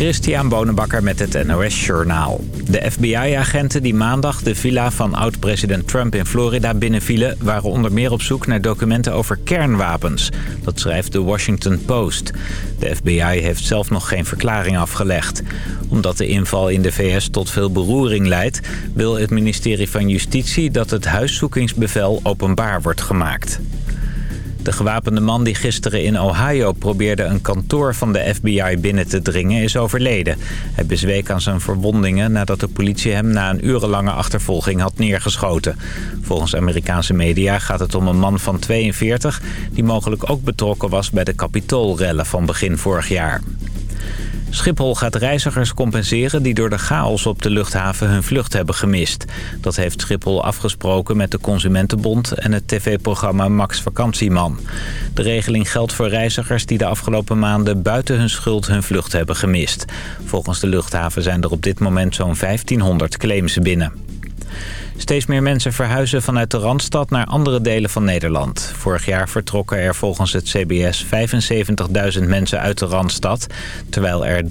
Christian Bonenbakker met het NOS Journaal. De FBI-agenten die maandag de villa van oud-president Trump in Florida binnenvielen... waren onder meer op zoek naar documenten over kernwapens. Dat schrijft de Washington Post. De FBI heeft zelf nog geen verklaring afgelegd. Omdat de inval in de VS tot veel beroering leidt... wil het ministerie van Justitie dat het huiszoekingsbevel openbaar wordt gemaakt. De gewapende man die gisteren in Ohio probeerde een kantoor van de FBI binnen te dringen is overleden. Hij bezweek aan zijn verwondingen nadat de politie hem na een urenlange achtervolging had neergeschoten. Volgens Amerikaanse media gaat het om een man van 42 die mogelijk ook betrokken was bij de kapitoolrellen van begin vorig jaar. Schiphol gaat reizigers compenseren die door de chaos op de luchthaven hun vlucht hebben gemist. Dat heeft Schiphol afgesproken met de Consumentenbond en het tv-programma Max Vakantieman. De regeling geldt voor reizigers die de afgelopen maanden buiten hun schuld hun vlucht hebben gemist. Volgens de luchthaven zijn er op dit moment zo'n 1500 claims binnen. Steeds meer mensen verhuizen vanuit de Randstad naar andere delen van Nederland. Vorig jaar vertrokken er volgens het CBS 75.000 mensen uit de Randstad... terwijl er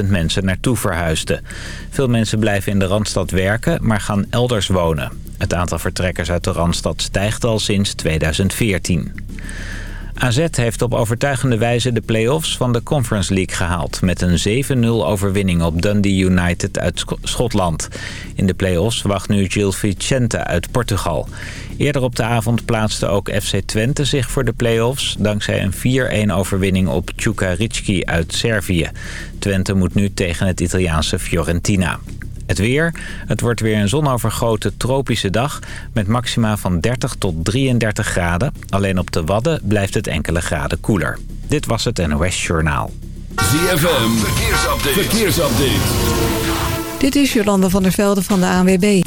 53.000 mensen naartoe verhuisden. Veel mensen blijven in de Randstad werken, maar gaan elders wonen. Het aantal vertrekkers uit de Randstad stijgt al sinds 2014. AZ heeft op overtuigende wijze de play-offs van de Conference League gehaald... met een 7-0 overwinning op Dundee United uit Schotland. In de play-offs wacht nu Gil Vicente uit Portugal. Eerder op de avond plaatste ook FC Twente zich voor de play-offs... dankzij een 4-1 overwinning op Čukarički uit Servië. Twente moet nu tegen het Italiaanse Fiorentina. Het weer. Het wordt weer een zonovergoten tropische dag met maxima van 30 tot 33 graden. Alleen op de Wadden blijft het enkele graden koeler. Dit was het NOS Journaal. ZFM. Verkeersupdate. Verkeersupdate. Dit is Jolanda van der Velde van de ANWB.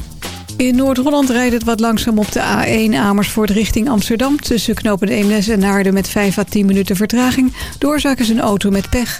In Noord-Holland rijdt het wat langzaam op de A1 Amersfoort richting Amsterdam... tussen knopen Eemnes en Naarden met 5 à 10 minuten vertraging. Doorzaken zijn auto met pech.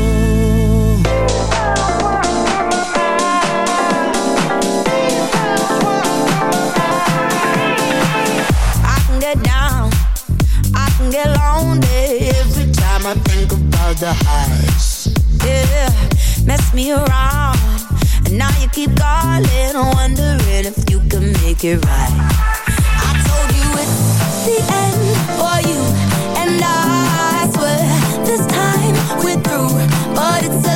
About the heights. Yeah, mess me around, and now you keep calling, wondering if you can make it right. I told you it's the end for you and I. swear this time we're through, but it's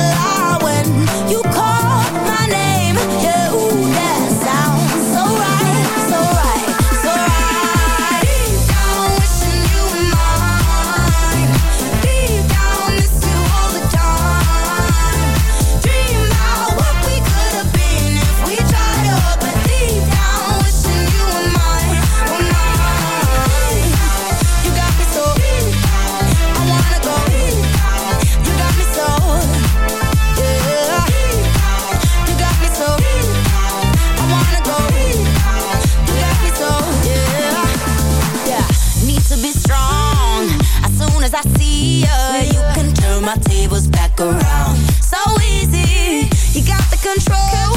my tables back around. So easy, you got the control.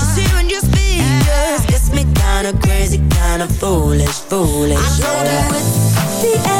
Just hearing your speakers gets me kinda crazy, kinda foolish, foolish. I told you it's the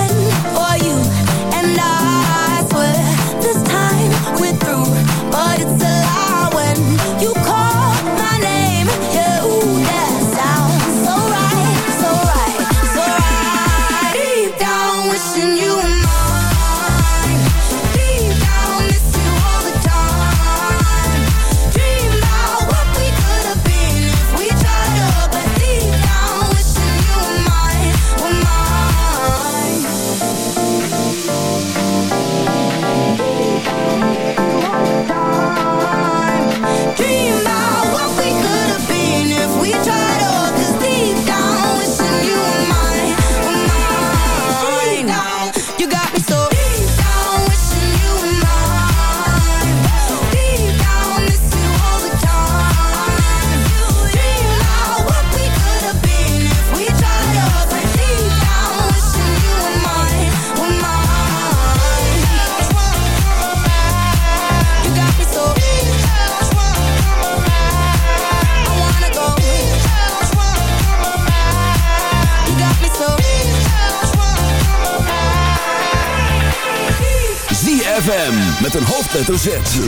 hoofdletter Z.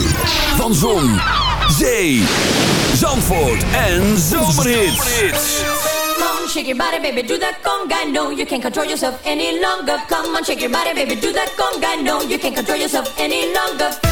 Van Zon, Zee, Zandvoort en Zomerhits. Shake your body, baby, do that conga. No, you can't control yourself any longer. Come on, shake your body, baby, do that conga. No, you can't control yourself any longer.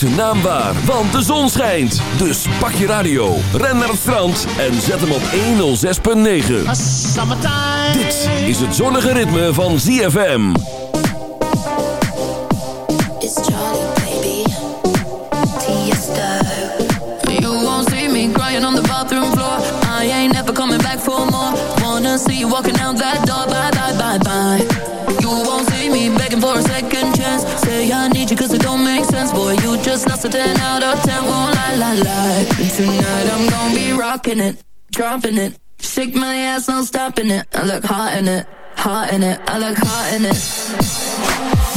zijn naam waar, want de zon schijnt. Dus pak je radio, ren naar het strand en zet hem op 106.9. Dit is het zonnige ritme van ZFM. It's Charlie, baby. Tiesto. You won't see me crying on the bathroom floor. I ain't never coming back for more. Wanna see you walking so ten out of ten won't lie, lie, lie. And tonight I'm gonna be rocking it, dropping it. Shake my ass, no stopping it. I look hot in it, hot in it. I look hot in it.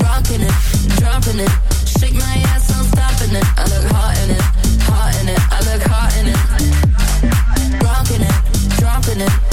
Rocking it, dropping it. Shake my ass, no stopping it. I look hot in it, hot in it. I look hot in it. Rocking it, dropping it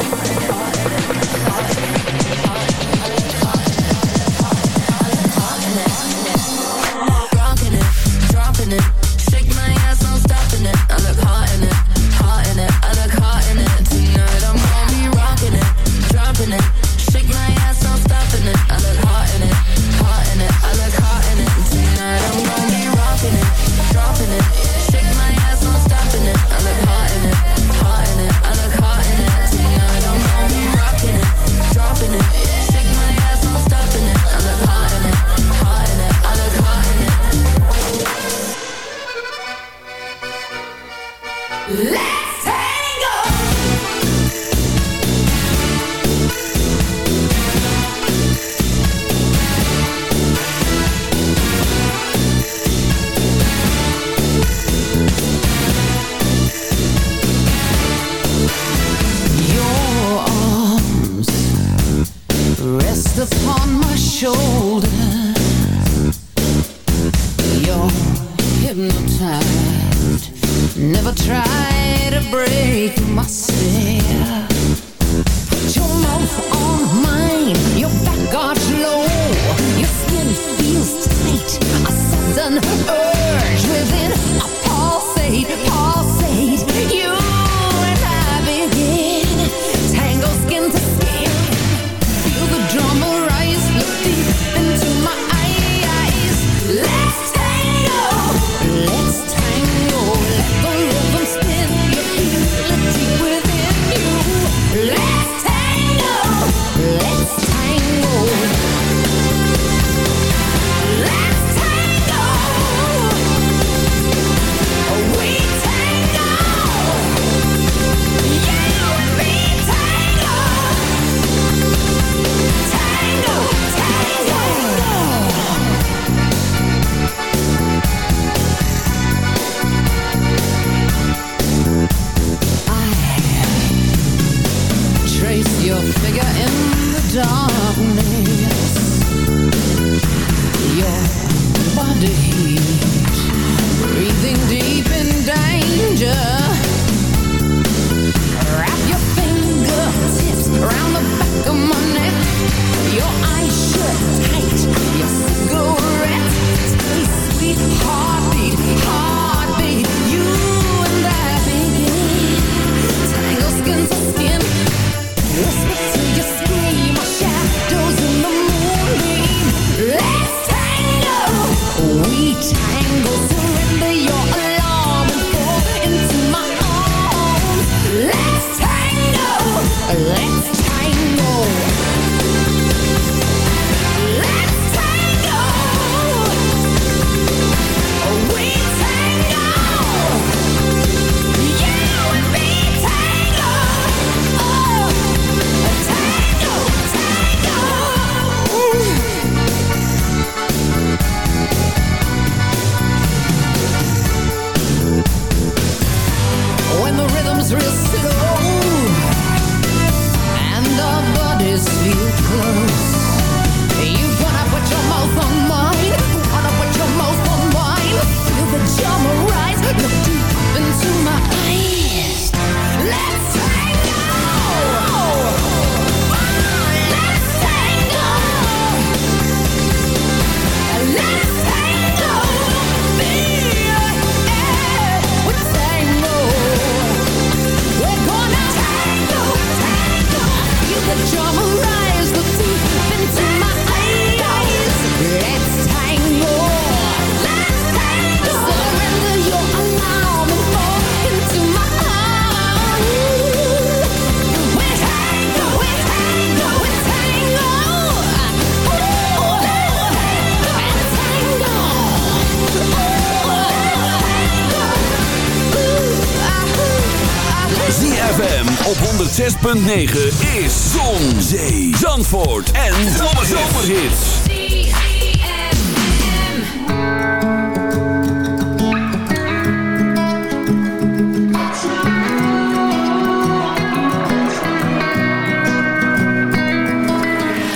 106.9 is Zon, Zee, Zandvoort en Zomerhits.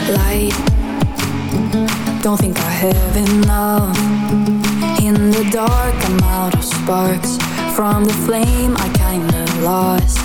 Light, don't think I have enough. In the dark, I'm out of sparks. From the flame, I kinda lost.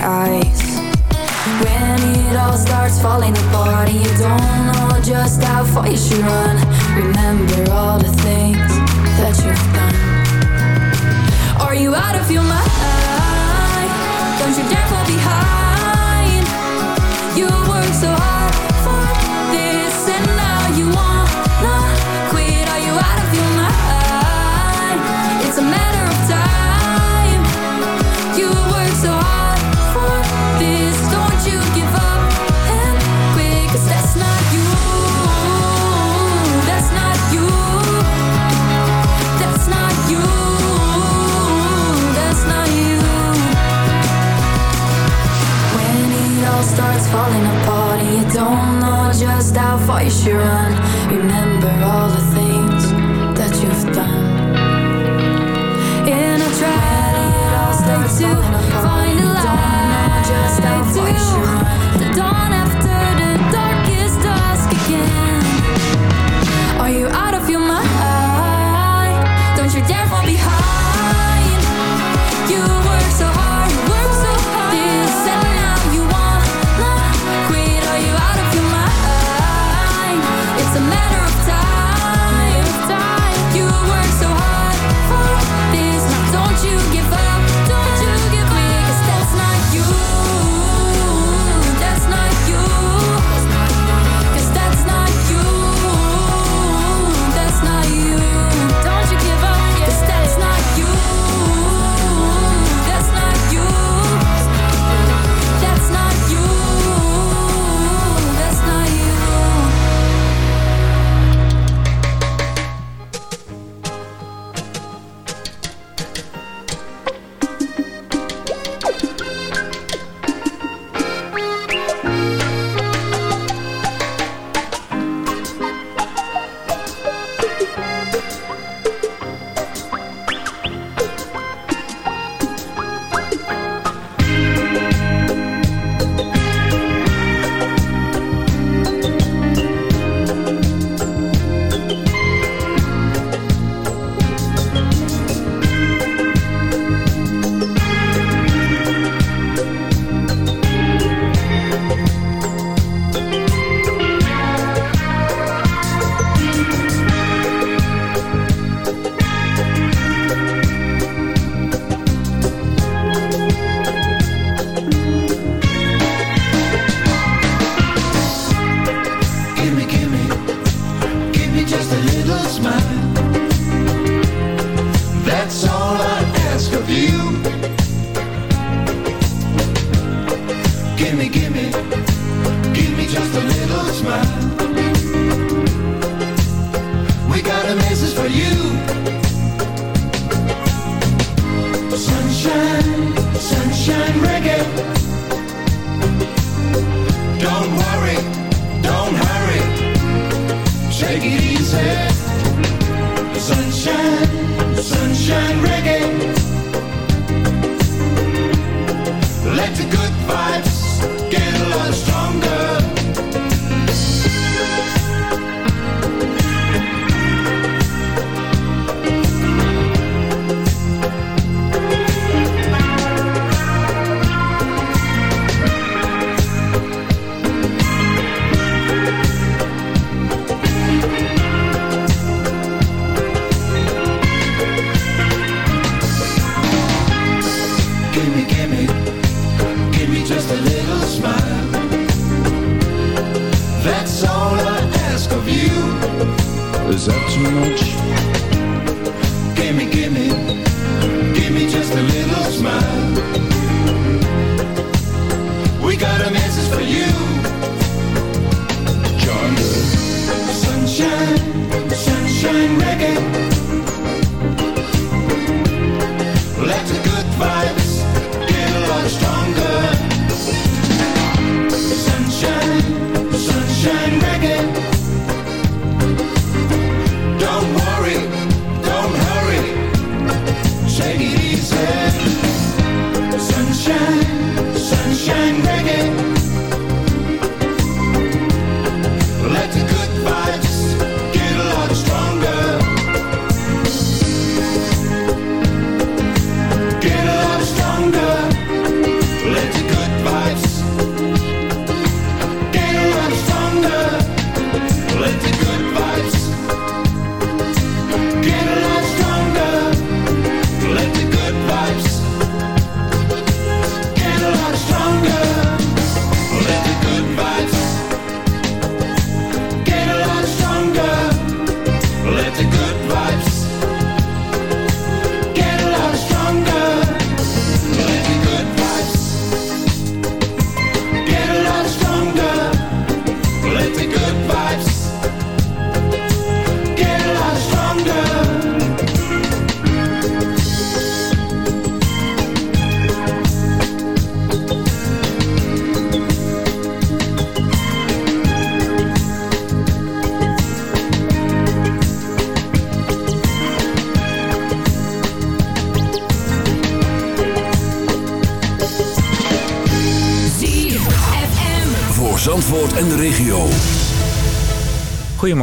eyes. When it all starts falling apart And you don't know just how far you should run.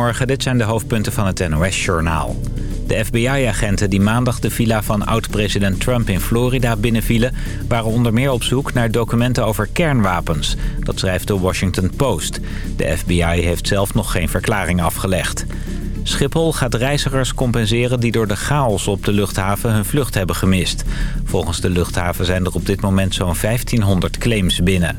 Goedemorgen, dit zijn de hoofdpunten van het NOS-journaal. De FBI-agenten die maandag de villa van oud-president Trump in Florida binnenvielen... waren onder meer op zoek naar documenten over kernwapens. Dat schrijft de Washington Post. De FBI heeft zelf nog geen verklaring afgelegd. Schiphol gaat reizigers compenseren die door de chaos op de luchthaven hun vlucht hebben gemist. Volgens de luchthaven zijn er op dit moment zo'n 1500 claims binnen.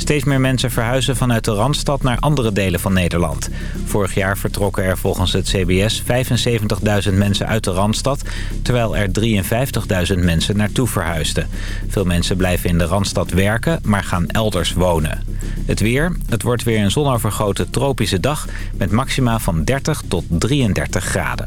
Steeds meer mensen verhuizen vanuit de Randstad naar andere delen van Nederland. Vorig jaar vertrokken er volgens het CBS 75.000 mensen uit de Randstad... terwijl er 53.000 mensen naartoe verhuisden. Veel mensen blijven in de Randstad werken, maar gaan elders wonen. Het weer. Het wordt weer een zonovergoten tropische dag... met maxima van 30 tot 33 graden.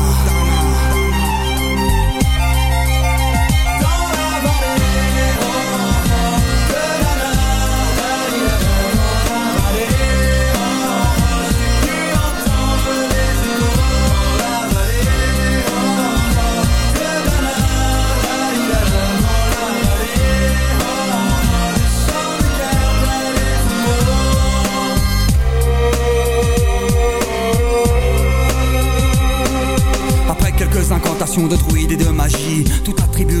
magie, toute attribut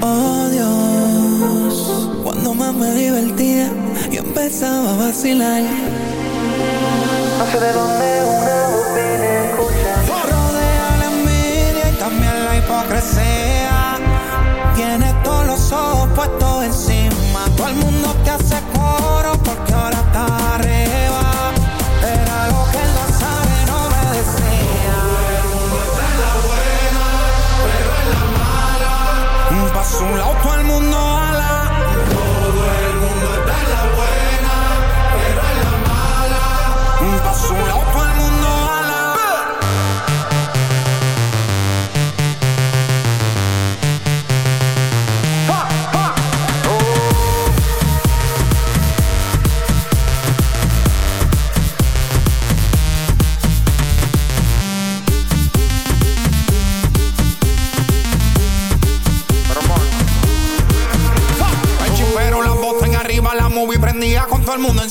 Oh Dios, cuando más me divertía y empezaba a vacilar. No sé de dónde una voz viene escucha. Rodea la envidia y también la hipocresía.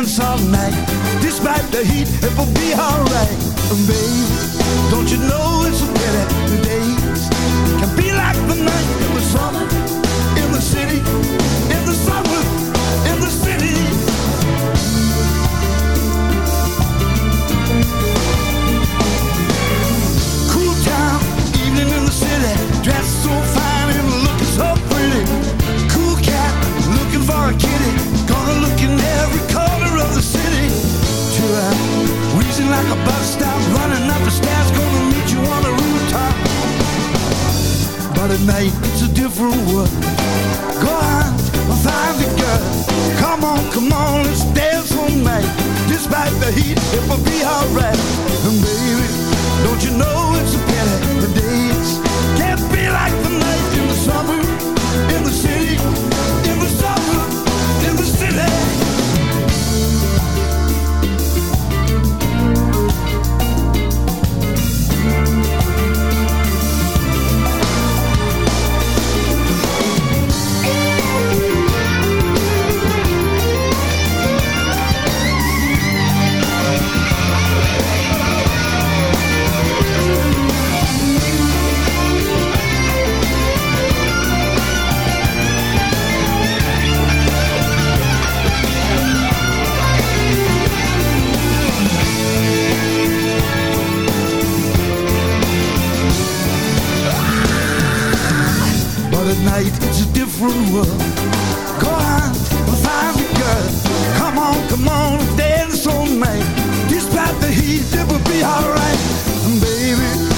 dance all night. Despite the heat, it will be alright. And baby, don't you know it's a pity the days can be like the night at night, it's a different world. Go on, find the girl. Come on, come on, let's dance all night. Despite the heat, it will be alright. And baby, don't you know it's a pity the days can't be like the night in the summer, in the city, in the summer, in the city. At night it's a different world. Go out and find a girl. Come on, come on, dance all night. Despite the heat, it will be alright. Baby,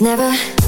never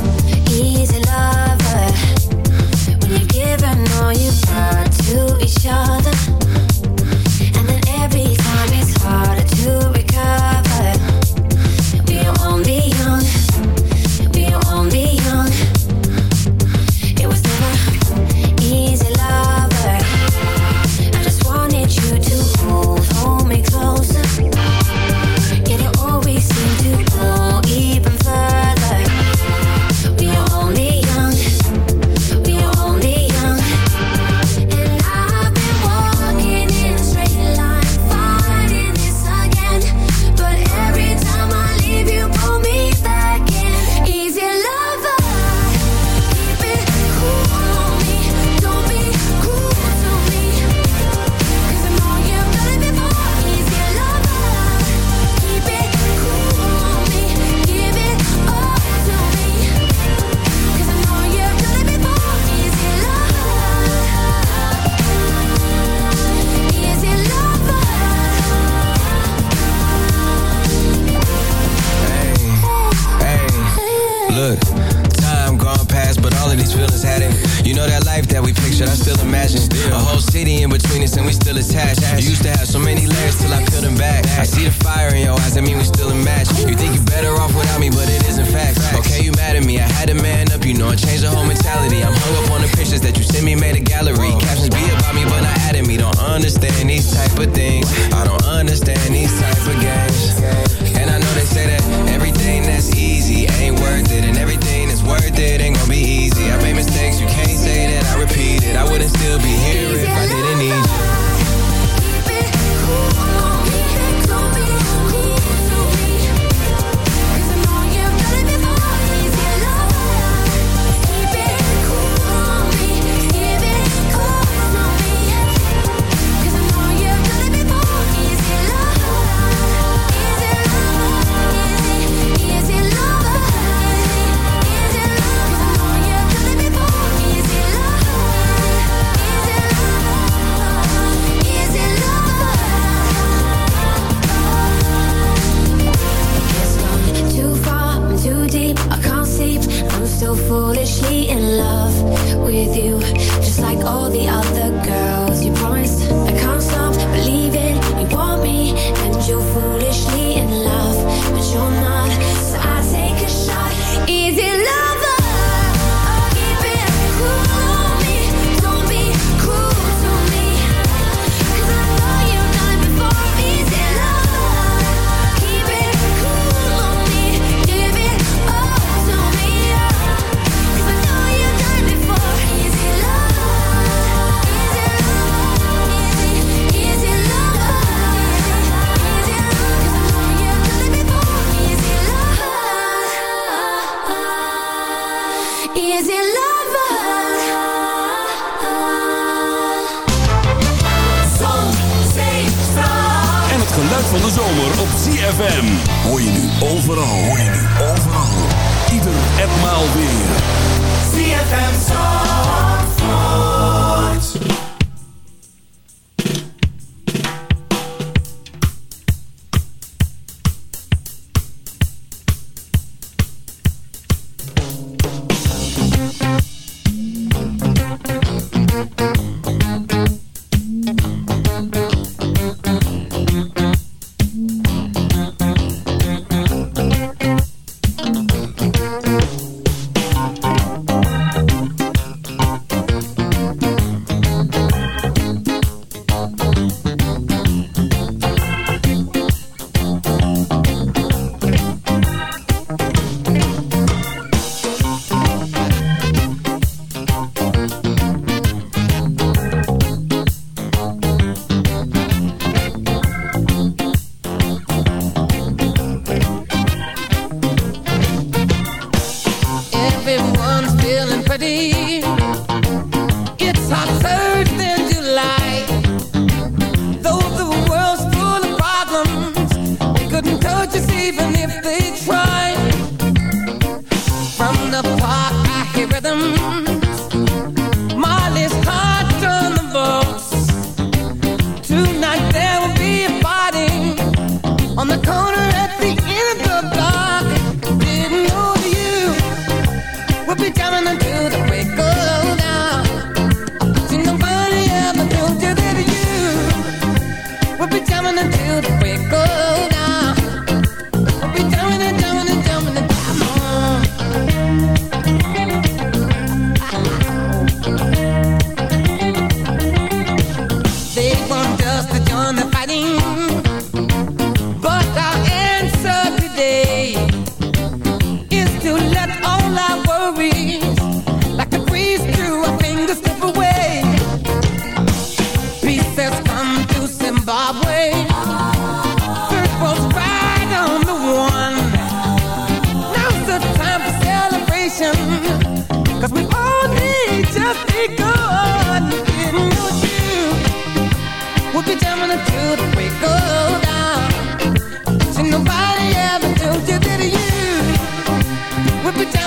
I'm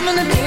gonna be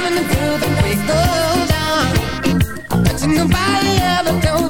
loving the girl go down. Touching the body of a